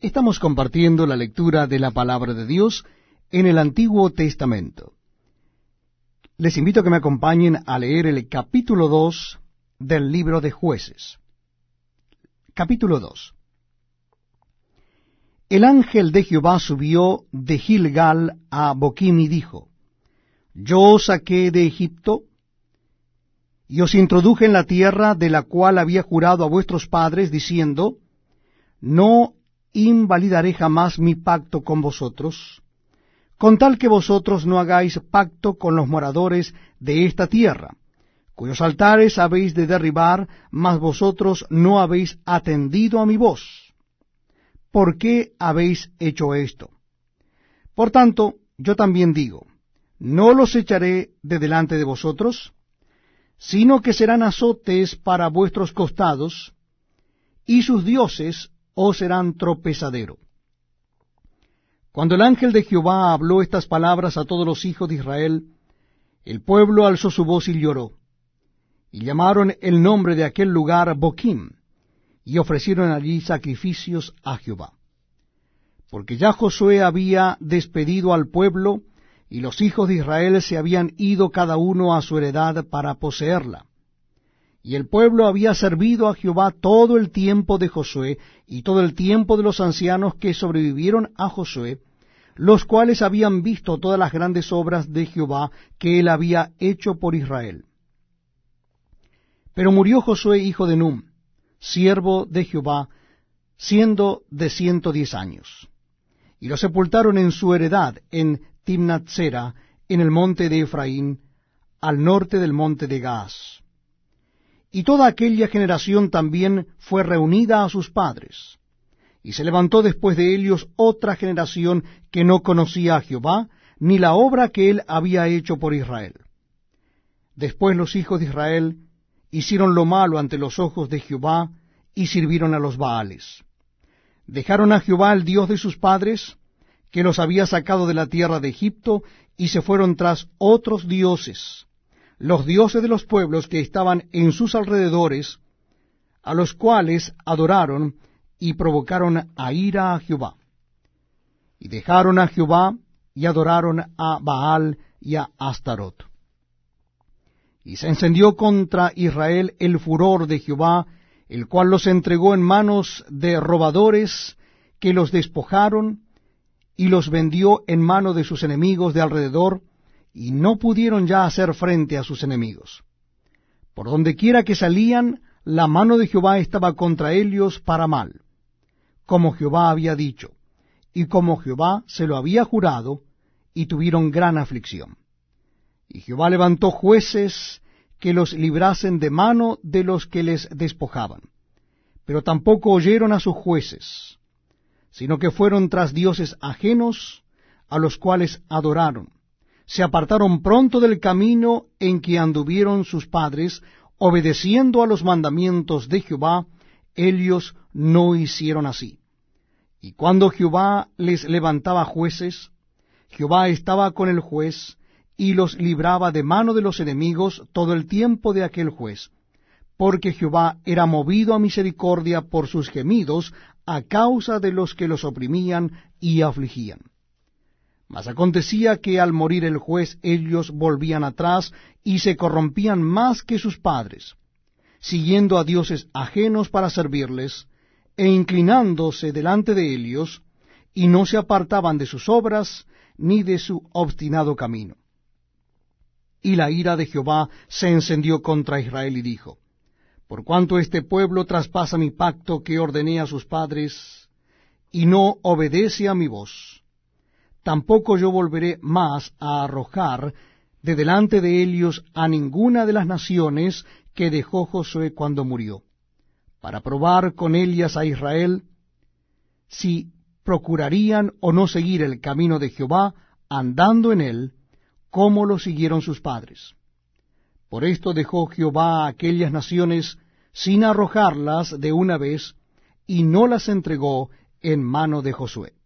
Estamos compartiendo la lectura de la palabra de Dios en el Antiguo Testamento. Les invito a que me acompañen a leer el capítulo 2 del libro de jueces. Capítulo 2. El ángel de Jehová subió de Gilgal a Boquim y dijo, Yo os saqué de Egipto, y os introduje en la tierra de la cual había jurado a vuestros padres, diciendo, No invalidaré jamás mi pacto con vosotros, con tal que vosotros no hagáis pacto con los moradores de esta tierra, cuyos altares habéis de derribar, mas vosotros no habéis atendido a mi voz. ¿Por qué habéis hecho esto? Por tanto, yo también digo, no los echaré de delante de vosotros, sino que serán azotes para vuestros costados, y sus dioses o serán tropezadero. Cuando el ángel de Jehová habló estas palabras a todos los hijos de Israel, el pueblo alzó su voz y lloró, y llamaron el nombre de aquel lugar Boquim, y ofrecieron allí sacrificios a Jehová. Porque ya Josué había despedido al pueblo, y los hijos de Israel se habían ido cada uno a su heredad para poseerla. Y el pueblo había servido a Jehová todo el tiempo de Josué y todo el tiempo de los ancianos que sobrevivieron a Josué, los cuales habían visto todas las grandes obras de Jehová que él había hecho por Israel. Pero murió Josué hijo de Num, siervo de Jehová, siendo de ciento diez años. Y lo sepultaron en su heredad en Timnatsera, en el monte de Efraín, al norte del monte de Gaas y toda aquella generación también fue reunida a sus padres. Y se levantó después de ellos otra generación que no conocía a Jehová, ni la obra que él había hecho por Israel. Después los hijos de Israel hicieron lo malo ante los ojos de Jehová y sirvieron a los Baales. Dejaron a Jehová el Dios de sus padres, que los había sacado de la tierra de Egipto, y se fueron tras otros dioses, los dioses de los pueblos que estaban en sus alrededores, a los cuales adoraron y provocaron a ira a Jehová. Y dejaron a Jehová y adoraron a Baal y a Astarot. Y se encendió contra Israel el furor de Jehová, el cual los entregó en manos de robadores que los despojaron y los vendió en mano de sus enemigos de alrededor, y no pudieron ya hacer frente a sus enemigos. Por donde quiera que salían, la mano de Jehová estaba contra ellos para mal, como Jehová había dicho, y como Jehová se lo había jurado, y tuvieron gran aflicción. Y Jehová levantó jueces que los librasen de mano de los que les despojaban. Pero tampoco oyeron a sus jueces, sino que fueron tras dioses ajenos, a los cuales adoraron se apartaron pronto del camino en que anduvieron sus padres, obedeciendo a los mandamientos de Jehová, ellos no hicieron así. Y cuando Jehová les levantaba jueces, Jehová estaba con el juez, y los libraba de mano de los enemigos todo el tiempo de aquel juez, porque Jehová era movido a misericordia por sus gemidos a causa de los que los oprimían y afligían. Mas acontecía que al morir el juez ellos volvían atrás y se corrompían más que sus padres, siguiendo a dioses ajenos para servirles, e inclinándose delante de ellos, y no se apartaban de sus obras ni de su obstinado camino. Y la ira de Jehová se encendió contra Israel y dijo, Por cuanto este pueblo traspasa mi pacto que ordené a sus padres, y no obedece a mi voz, tampoco yo volveré más a arrojar de delante de ellos a ninguna de las naciones que dejó Josué cuando murió, para probar con ellas a Israel si procurarían o no seguir el camino de Jehová andando en él, como lo siguieron sus padres. Por esto dejó Jehová a aquellas naciones sin arrojarlas de una vez, y no las entregó en mano de Josué.